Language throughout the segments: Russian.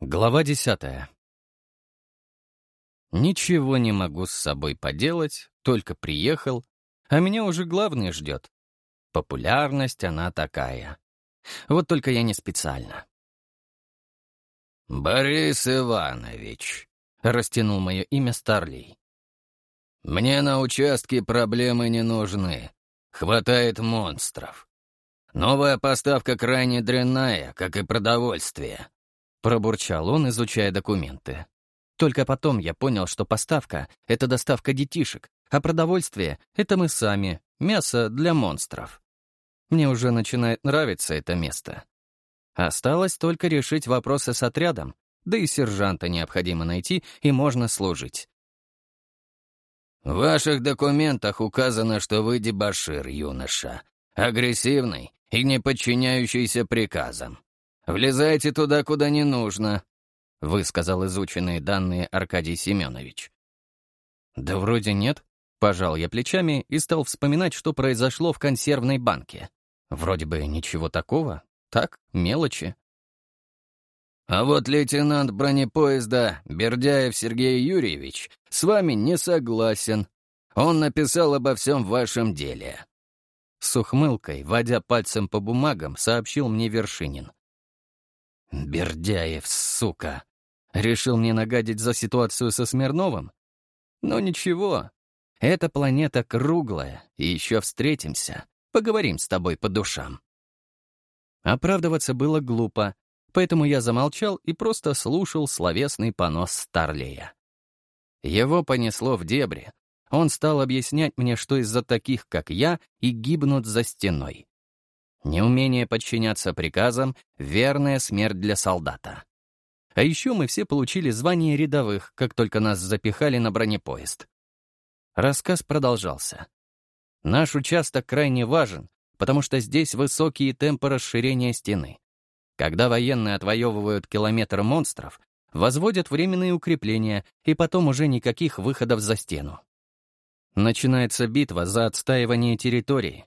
Глава десятая. Ничего не могу с собой поделать, только приехал, а меня уже главный ждет. Популярность она такая. Вот только я не специально. «Борис Иванович», — растянул мое имя Старлей. «Мне на участке проблемы не нужны. Хватает монстров. Новая поставка крайне дрянная, как и продовольствие. Пробурчал он, изучая документы. Только потом я понял, что поставка — это доставка детишек, а продовольствие — это мы сами, мясо для монстров. Мне уже начинает нравиться это место. Осталось только решить вопросы с отрядом, да и сержанта необходимо найти, и можно служить. «В ваших документах указано, что вы дебошир, юноша. Агрессивный и не подчиняющийся приказам. «Влезайте туда, куда не нужно», — высказал изученные данные Аркадий Семенович. «Да вроде нет», — пожал я плечами и стал вспоминать, что произошло в консервной банке. Вроде бы ничего такого, так, мелочи. «А вот лейтенант бронепоезда Бердяев Сергей Юрьевич с вами не согласен. Он написал обо всем вашем деле». С ухмылкой, водя пальцем по бумагам, сообщил мне Вершинин. Бердяев, сука. Решил мне нагадить за ситуацию со Смирновым? Но ничего. Эта планета круглая, и еще встретимся. Поговорим с тобой по душам. Оправдываться было глупо, поэтому я замолчал и просто слушал словесный понос Старлея. Его понесло в дебри. Он стал объяснять мне, что из-за таких, как я, и гибнут за стеной. Неумение подчиняться приказам — верная смерть для солдата. А еще мы все получили звание рядовых, как только нас запихали на бронепоезд. Рассказ продолжался. Наш участок крайне важен, потому что здесь высокие темпы расширения стены. Когда военные отвоевывают километр монстров, возводят временные укрепления, и потом уже никаких выходов за стену. Начинается битва за отстаивание территории,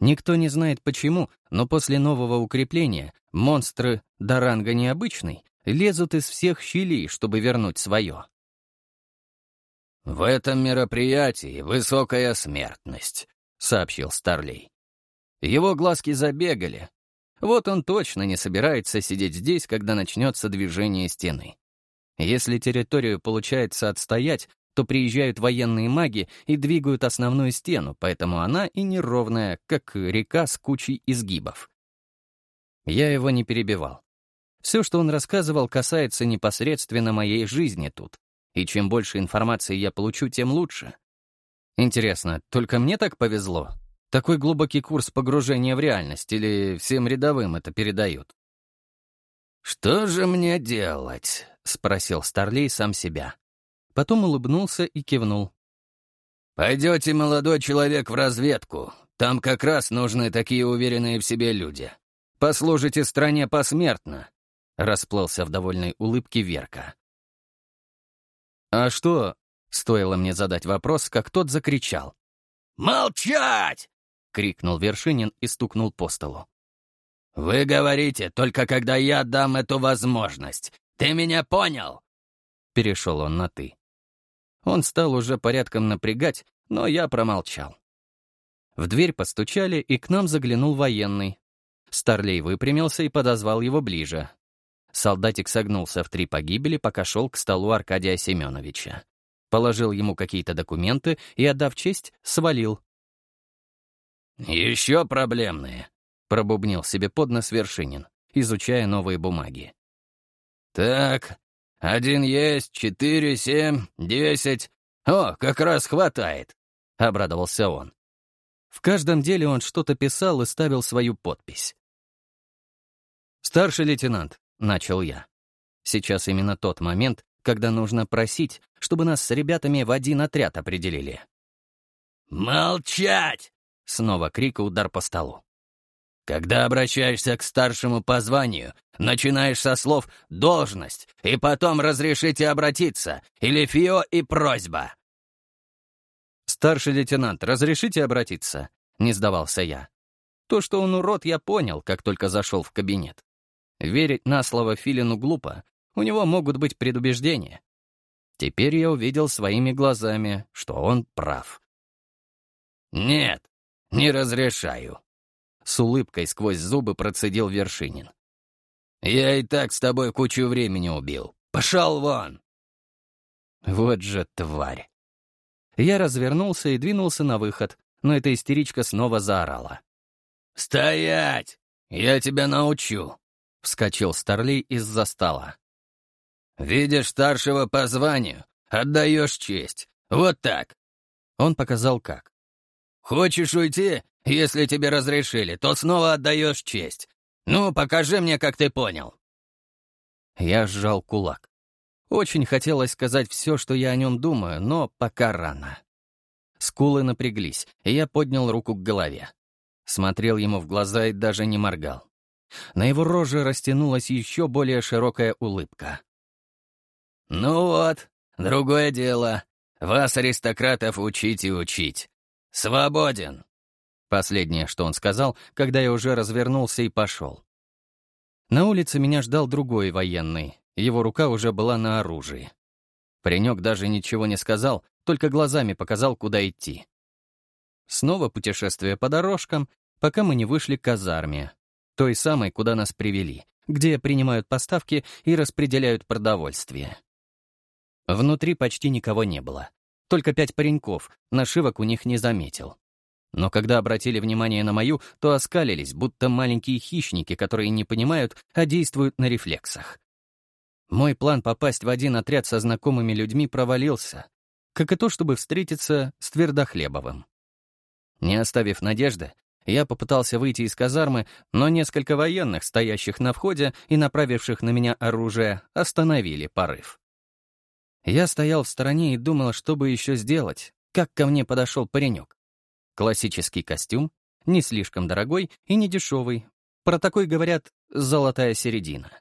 Никто не знает почему, но после нового укрепления монстры до ранга необычный лезут из всех щелей, чтобы вернуть свое. «В этом мероприятии высокая смертность», — сообщил Старлей. Его глазки забегали. Вот он точно не собирается сидеть здесь, когда начнется движение стены. Если территорию получается отстоять, то приезжают военные маги и двигают основную стену, поэтому она и неровная, как река с кучей изгибов. Я его не перебивал. Все, что он рассказывал, касается непосредственно моей жизни тут. И чем больше информации я получу, тем лучше. Интересно, только мне так повезло? Такой глубокий курс погружения в реальность или всем рядовым это передают? «Что же мне делать?» — спросил Старлей сам себя. Потом улыбнулся и кивнул. «Пойдете, молодой человек, в разведку. Там как раз нужны такие уверенные в себе люди. Послужите стране посмертно», — расплылся в довольной улыбке Верка. «А что?» — стоило мне задать вопрос, как тот закричал. «Молчать!» — крикнул Вершинин и стукнул по столу. «Вы говорите, только когда я дам эту возможность. Ты меня понял?» Перешел он на «ты». Он стал уже порядком напрягать, но я промолчал. В дверь постучали, и к нам заглянул военный. Старлей выпрямился и подозвал его ближе. Солдатик согнулся в три погибели, пока шел к столу Аркадия Семеновича. Положил ему какие-то документы и, отдав честь, свалил. «Еще проблемные», — пробубнил себе под нос Вершинин, изучая новые бумаги. «Так, один есть, четыре, семь, десять. О, как раз хватает!» — обрадовался он. В каждом деле он что-то писал и ставил свою подпись. «Старший лейтенант», — начал я. Сейчас именно тот момент, когда нужно просить, чтобы нас с ребятами в один отряд определили. «Молчать!» — снова крик и удар по столу. Когда обращаешься к старшему по званию, начинаешь со слов «должность» и потом «разрешите обратиться» или «фио» и «просьба». «Старший лейтенант, разрешите обратиться?» — не сдавался я. То, что он урод, я понял, как только зашел в кабинет. Верить на слово Филину глупо, у него могут быть предубеждения. Теперь я увидел своими глазами, что он прав. «Нет, не разрешаю», — с улыбкой сквозь зубы процедил Вершинин. «Я и так с тобой кучу времени убил. Пошел вон!» Вот же тварь. Я развернулся и двинулся на выход, но эта истеричка снова заорала. «Стоять! Я тебя научу!» — вскочил Старлей из-за стола. «Видишь старшего по званию, отдаешь честь. Вот так!» Он показал как. «Хочешь уйти? Если тебе разрешили, то снова отдаешь честь. Ну, покажи мне, как ты понял». Я сжал кулак. Очень хотелось сказать все, что я о нем думаю, но пока рано. Скулы напряглись, и я поднял руку к голове. Смотрел ему в глаза и даже не моргал. На его роже растянулась еще более широкая улыбка. «Ну вот, другое дело. Вас, аристократов, учить и учить. Свободен!» Последнее, что он сказал, когда я уже развернулся и пошел. На улице меня ждал другой военный. Его рука уже была на оружии. Паренек даже ничего не сказал, только глазами показал, куда идти. Снова путешествие по дорожкам, пока мы не вышли к казарме, той самой, куда нас привели, где принимают поставки и распределяют продовольствие. Внутри почти никого не было. Только пять пареньков, нашивок у них не заметил. Но когда обратили внимание на мою, то оскалились, будто маленькие хищники, которые не понимают, а действуют на рефлексах. Мой план попасть в один отряд со знакомыми людьми провалился, как и то, чтобы встретиться с Твердохлебовым. Не оставив надежды, я попытался выйти из казармы, но несколько военных, стоящих на входе и направивших на меня оружие, остановили порыв. Я стоял в стороне и думал, что бы еще сделать, как ко мне подошел паренек. Классический костюм, не слишком дорогой и не дешевый. Про такой говорят «золотая середина».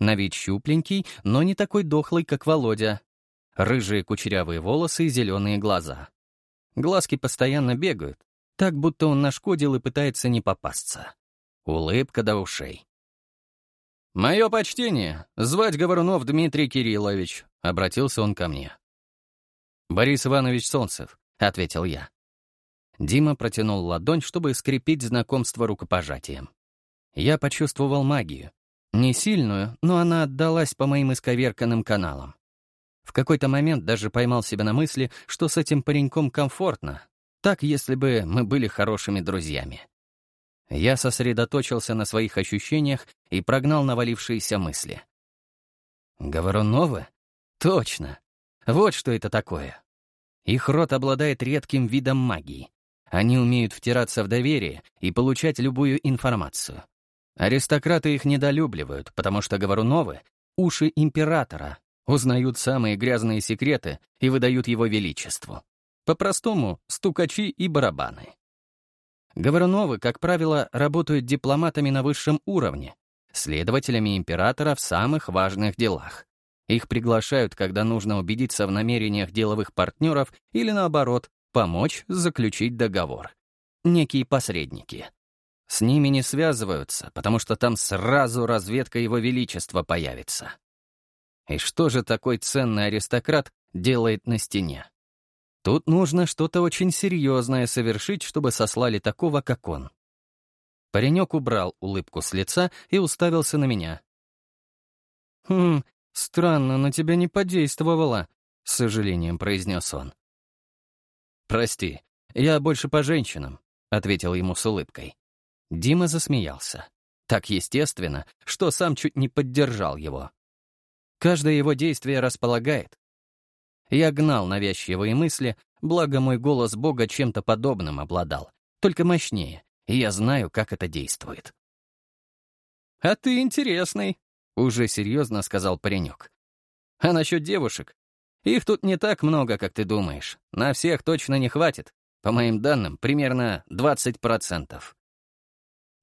На вид щупленький, но не такой дохлый, как Володя. Рыжие кучерявые волосы и зеленые глаза. Глазки постоянно бегают, так будто он нашкодил и пытается не попасться. Улыбка до ушей. «Мое почтение. Звать Говорунов Дмитрий Кириллович», — обратился он ко мне. «Борис Иванович Солнцев», — ответил я. Дима протянул ладонь, чтобы скрепить знакомство рукопожатием. Я почувствовал магию. Не сильную, но она отдалась по моим исковерканным каналам. В какой-то момент даже поймал себя на мысли, что с этим пареньком комфортно. Так, если бы мы были хорошими друзьями. Я сосредоточился на своих ощущениях и прогнал навалившиеся мысли. Говоруновы? Точно. Вот что это такое. Их род обладает редким видом магии. Они умеют втираться в доверие и получать любую информацию. Аристократы их недолюбливают, потому что Говоруновы — уши императора, узнают самые грязные секреты и выдают его величеству. По-простому — стукачи и барабаны. Говоруновы, как правило, работают дипломатами на высшем уровне, следователями императора в самых важных делах. Их приглашают, когда нужно убедиться в намерениях деловых партнеров или, наоборот, помочь заключить договор. Некие посредники. С ними не связываются, потому что там сразу разведка Его Величества появится. И что же такой ценный аристократ делает на стене? Тут нужно что-то очень серьезное совершить, чтобы сослали такого, как он. Паренек убрал улыбку с лица и уставился на меня. «Хм, странно, на тебя не подействовало», — с сожалением произнес он. «Прости, я больше по женщинам», — ответил ему с улыбкой. Дима засмеялся. Так естественно, что сам чуть не поддержал его. Каждое его действие располагает. Я гнал навязчивые мысли, благо мой голос Бога чем-то подобным обладал, только мощнее, и я знаю, как это действует. «А ты интересный», — уже серьезно сказал паренек. «А насчет девушек? Их тут не так много, как ты думаешь. На всех точно не хватит. По моим данным, примерно 20%.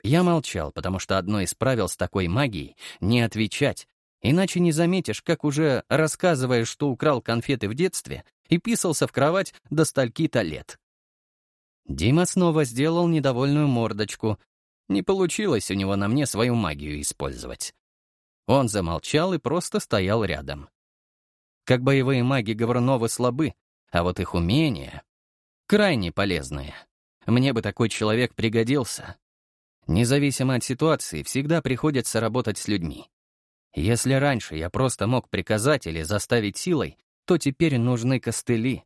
Я молчал, потому что одно из правил с такой магией — не отвечать, иначе не заметишь, как уже рассказываешь, что украл конфеты в детстве и писался в кровать до стальки-то лет. Дима снова сделал недовольную мордочку. Не получилось у него на мне свою магию использовать. Он замолчал и просто стоял рядом. Как боевые маги Говорновы слабы, а вот их умения крайне полезные. Мне бы такой человек пригодился. Независимо от ситуации, всегда приходится работать с людьми. Если раньше я просто мог приказать или заставить силой, то теперь нужны костыли.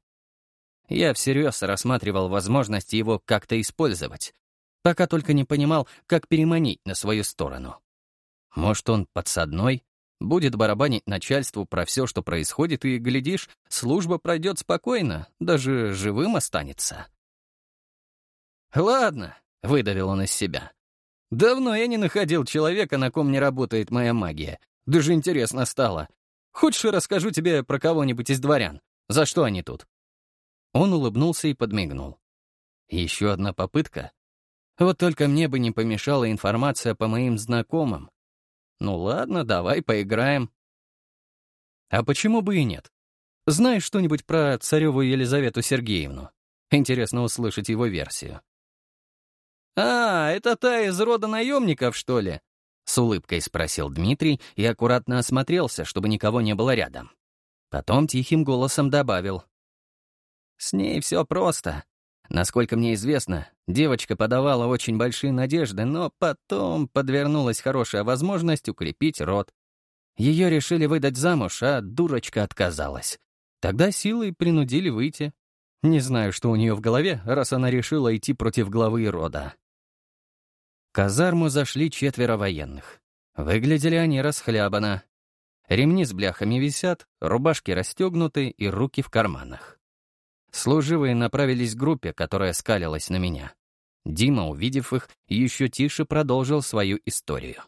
Я всерьез рассматривал возможность его как-то использовать, пока только не понимал, как переманить на свою сторону. Может, он подсадной, будет барабанить начальству про все, что происходит, и, глядишь, служба пройдет спокойно, даже живым останется. «Ладно», — выдавил он из себя. «Давно я не находил человека, на ком не работает моя магия. Даже интересно стало. Хочешь, расскажу тебе про кого-нибудь из дворян? За что они тут?» Он улыбнулся и подмигнул. Еще одна попытка. Вот только мне бы не помешала информация по моим знакомым. Ну ладно, давай поиграем. А почему бы и нет? Знаешь что-нибудь про цареву Елизавету Сергеевну? Интересно услышать его версию. «А, это та из рода наемников, что ли?» С улыбкой спросил Дмитрий и аккуратно осмотрелся, чтобы никого не было рядом. Потом тихим голосом добавил. «С ней все просто. Насколько мне известно, девочка подавала очень большие надежды, но потом подвернулась хорошая возможность укрепить род. Ее решили выдать замуж, а дурочка отказалась. Тогда силой принудили выйти. Не знаю, что у нее в голове, раз она решила идти против главы рода. Казарму зашли четверо военных. Выглядели они расхлябанно. Ремни с бляхами висят, рубашки расстегнуты и руки в карманах. Служивые направились к группе, которая скалилась на меня. Дима, увидев их, еще тише продолжил свою историю.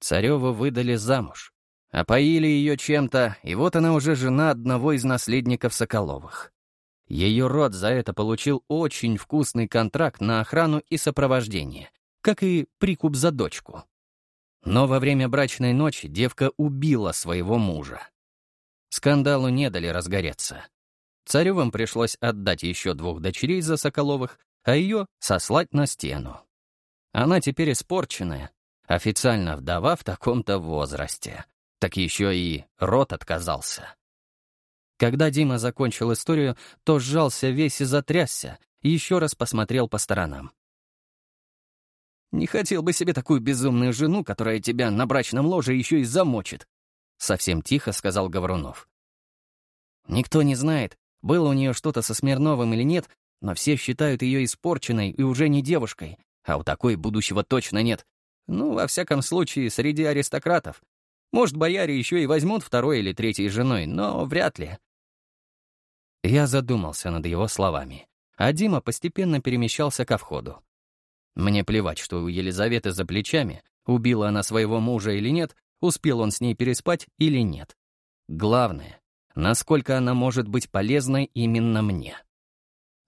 Цареву выдали замуж. Опоили ее чем-то, и вот она уже жена одного из наследников Соколовых. Ее род за это получил очень вкусный контракт на охрану и сопровождение, как и прикуп за дочку. Но во время брачной ночи девка убила своего мужа. Скандалу не дали разгореться. Царевым пришлось отдать еще двух дочерей за Соколовых, а ее сослать на стену. Она теперь испорченная, официально вдова в таком-то возрасте. Так еще и рот отказался. Когда Дима закончил историю, то сжался весь и затрясся, и еще раз посмотрел по сторонам. «Не хотел бы себе такую безумную жену, которая тебя на брачном ложе еще и замочит», — совсем тихо сказал Говорунов. «Никто не знает, было у нее что-то со Смирновым или нет, но все считают ее испорченной и уже не девушкой, а у такой будущего точно нет. Ну, во всяком случае, среди аристократов. Может, бояре еще и возьмут второй или третьей женой, но вряд ли. Я задумался над его словами, а Дима постепенно перемещался ко входу. Мне плевать, что у Елизаветы за плечами, убила она своего мужа или нет, успел он с ней переспать или нет. Главное, насколько она может быть полезной именно мне.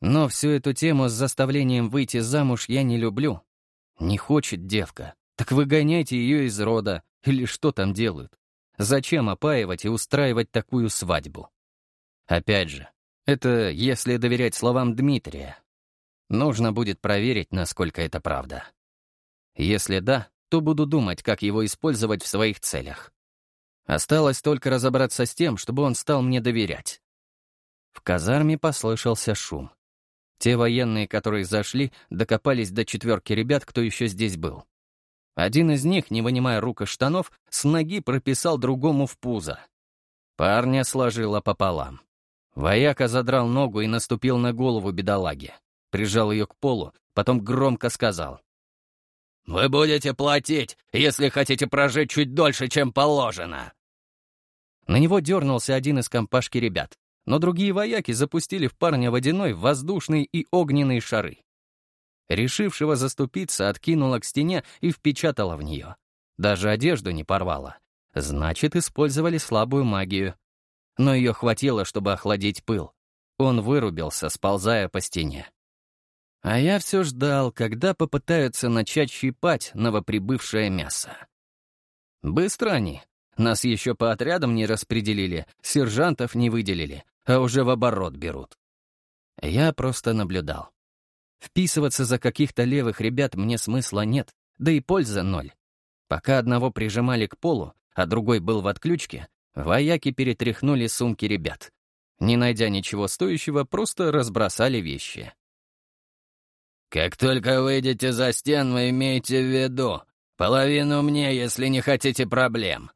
Но всю эту тему с заставлением выйти замуж я не люблю. Не хочет девка, так выгоняйте ее из рода, или что там делают. Зачем опаивать и устраивать такую свадьбу? Опять же, это если доверять словам Дмитрия. Нужно будет проверить, насколько это правда. Если да, то буду думать, как его использовать в своих целях. Осталось только разобраться с тем, чтобы он стал мне доверять. В казарме послышался шум. Те военные, которые зашли, докопались до четверки ребят, кто еще здесь был. Один из них, не вынимая рук из штанов, с ноги прописал другому в пузо. Парня сложило пополам. Вояка задрал ногу и наступил на голову бедолаги. Прижал ее к полу, потом громко сказал. «Вы будете платить, если хотите прожить чуть дольше, чем положено!» На него дернулся один из компашки ребят, но другие вояки запустили в парня водяной, воздушный и огненные шары. Решившего заступиться откинула к стене и впечатала в нее. Даже одежду не порвала. Значит, использовали слабую магию. Но ее хватило, чтобы охладить пыл. Он вырубился, сползая по стене. А я все ждал, когда попытаются начать щипать новоприбывшее мясо. Быстро они, нас еще по отрядам не распределили, сержантов не выделили, а уже в оборот берут. Я просто наблюдал. Вписываться за каких-то левых ребят мне смысла нет, да и польза ноль. Пока одного прижимали к полу, а другой был в отключке, вояки перетряхнули сумки ребят. Не найдя ничего стоящего, просто разбросали вещи. «Как только выйдете за стену, имейте в виду, половину мне, если не хотите проблем», —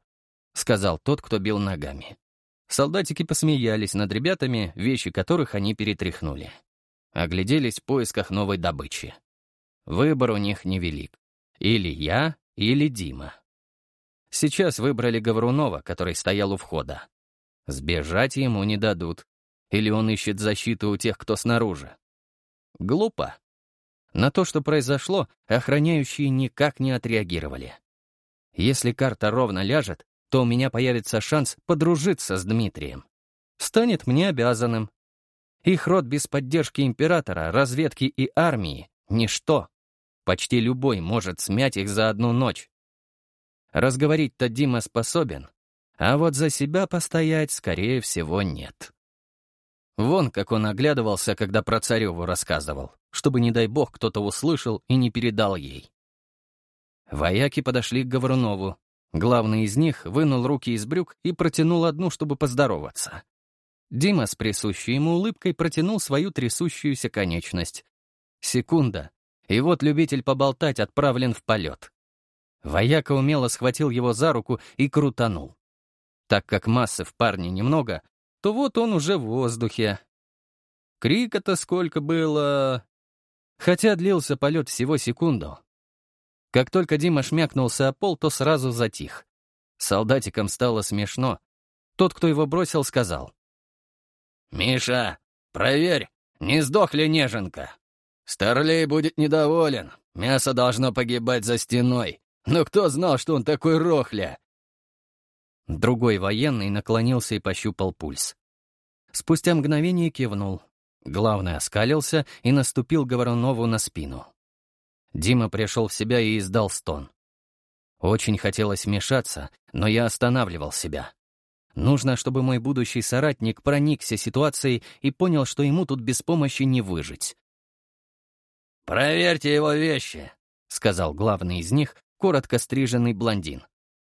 сказал тот, кто бил ногами. Солдатики посмеялись над ребятами, вещи которых они перетряхнули. Огляделись в поисках новой добычи. Выбор у них невелик. Или я, или Дима. Сейчас выбрали Говорунова, который стоял у входа. Сбежать ему не дадут. Или он ищет защиту у тех, кто снаружи. Глупо. На то, что произошло, охраняющие никак не отреагировали. Если карта ровно ляжет, то у меня появится шанс подружиться с Дмитрием. Станет мне обязанным. Их род без поддержки императора, разведки и армии — ничто. Почти любой может смять их за одну ночь. Разговорить-то Дима способен, а вот за себя постоять, скорее всего, нет. Вон, как он оглядывался, когда про цареву рассказывал, чтобы, не дай бог, кто-то услышал и не передал ей. Вояки подошли к Говорунову. Главный из них вынул руки из брюк и протянул одну, чтобы поздороваться. Дима с присущей ему улыбкой протянул свою трясущуюся конечность. Секунда, и вот любитель поболтать отправлен в полет. Вояка умело схватил его за руку и крутанул. Так как массы в парне немного, то вот он уже в воздухе. Крика-то сколько было... Хотя длился полет всего секунду. Как только Дима шмякнулся о пол, то сразу затих. Солдатикам стало смешно. Тот, кто его бросил, сказал. «Миша, проверь, не сдох ли неженка? Старлей будет недоволен. Мясо должно погибать за стеной. Но кто знал, что он такой рохля?» Другой военный наклонился и пощупал пульс. Спустя мгновение кивнул. Главный оскалился и наступил Говорунову на спину. Дима пришел в себя и издал стон. Очень хотелось вмешаться, но я останавливал себя. Нужно, чтобы мой будущий соратник проникся ситуацией и понял, что ему тут без помощи не выжить. «Проверьте его вещи», — сказал главный из них, коротко стриженный блондин.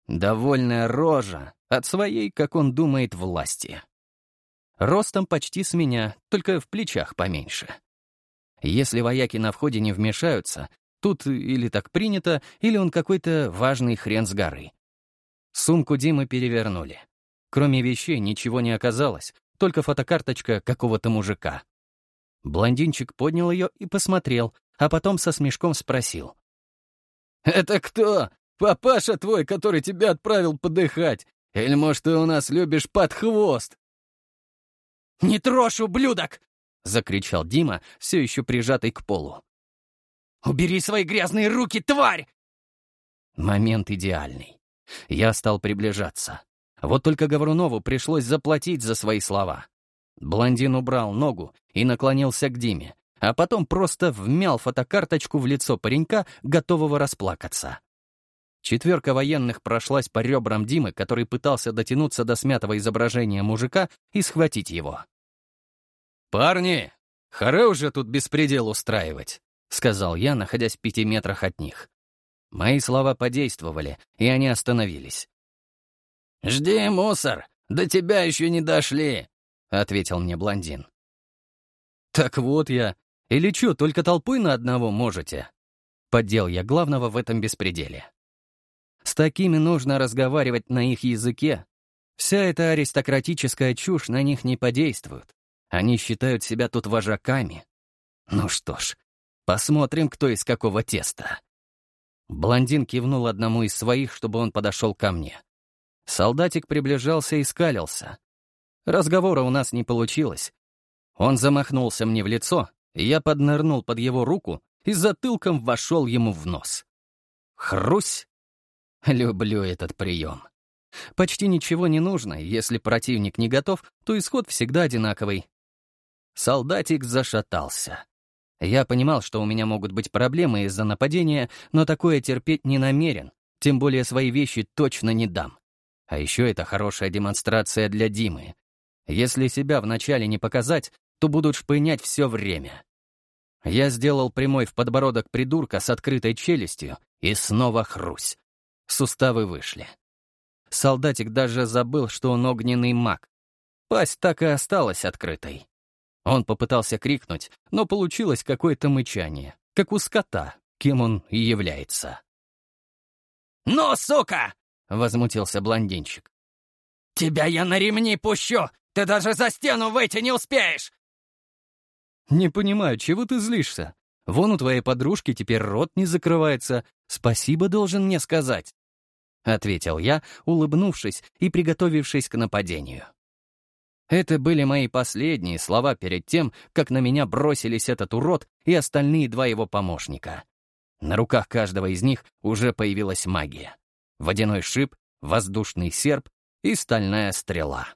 Довольная рожа от своей, как он думает, власти. Ростом почти с меня, только в плечах поменьше. Если вояки на входе не вмешаются, тут или так принято, или он какой-то важный хрен с горы. Сумку Димы перевернули. Кроме вещей ничего не оказалось, только фотокарточка какого-то мужика. Блондинчик поднял ее и посмотрел, а потом со смешком спросил. «Это кто? Папаша твой, который тебя отправил подыхать? Или, может, ты у нас любишь под хвост?» «Не трожь, ублюдок!» — закричал Дима, все еще прижатый к полу. «Убери свои грязные руки, тварь!» Момент идеальный. Я стал приближаться. Вот только Говорунову пришлось заплатить за свои слова. Блондин убрал ногу и наклонился к Диме, а потом просто вмял фотокарточку в лицо паренька, готового расплакаться. Четверка военных прошлась по ребрам Димы, который пытался дотянуться до смятого изображения мужика и схватить его. «Парни, харе уже тут беспредел устраивать», — сказал я, находясь в пяти метрах от них. Мои слова подействовали, и они остановились. «Жди, мусор, до тебя еще не дошли», — ответил мне блондин. «Так вот я, или что, только толпой на одного можете?» Поддел я главного в этом беспределе. С такими нужно разговаривать на их языке. Вся эта аристократическая чушь на них не подействует. Они считают себя тут вожаками. Ну что ж, посмотрим, кто из какого теста. Блондин кивнул одному из своих, чтобы он подошел ко мне. Солдатик приближался и скалился. Разговора у нас не получилось. Он замахнулся мне в лицо, я поднырнул под его руку и затылком вошел ему в нос. Хрусь! Люблю этот прием. Почти ничего не нужно, если противник не готов, то исход всегда одинаковый. Солдатик зашатался. Я понимал, что у меня могут быть проблемы из-за нападения, но такое терпеть не намерен, тем более свои вещи точно не дам. А еще это хорошая демонстрация для Димы. Если себя вначале не показать, то будут шпынять все время. Я сделал прямой в подбородок придурка с открытой челюстью и снова хрусь. суставы вышли. Солдатик даже забыл, что он огненный маг. Пасть так и осталась открытой. Он попытался крикнуть, но получилось какое-то мычание, как у скота, кем он и является. «Ну, сука!» — возмутился блондинчик. «Тебя я на ремни пущу! Ты даже за стену выйти не успеешь!» «Не понимаю, чего ты злишься? Вон у твоей подружки теперь рот не закрывается. Спасибо должен мне сказать», — ответил я, улыбнувшись и приготовившись к нападению. Это были мои последние слова перед тем, как на меня бросились этот урод и остальные два его помощника. На руках каждого из них уже появилась магия. Водяной шип, воздушный серп и стальная стрела.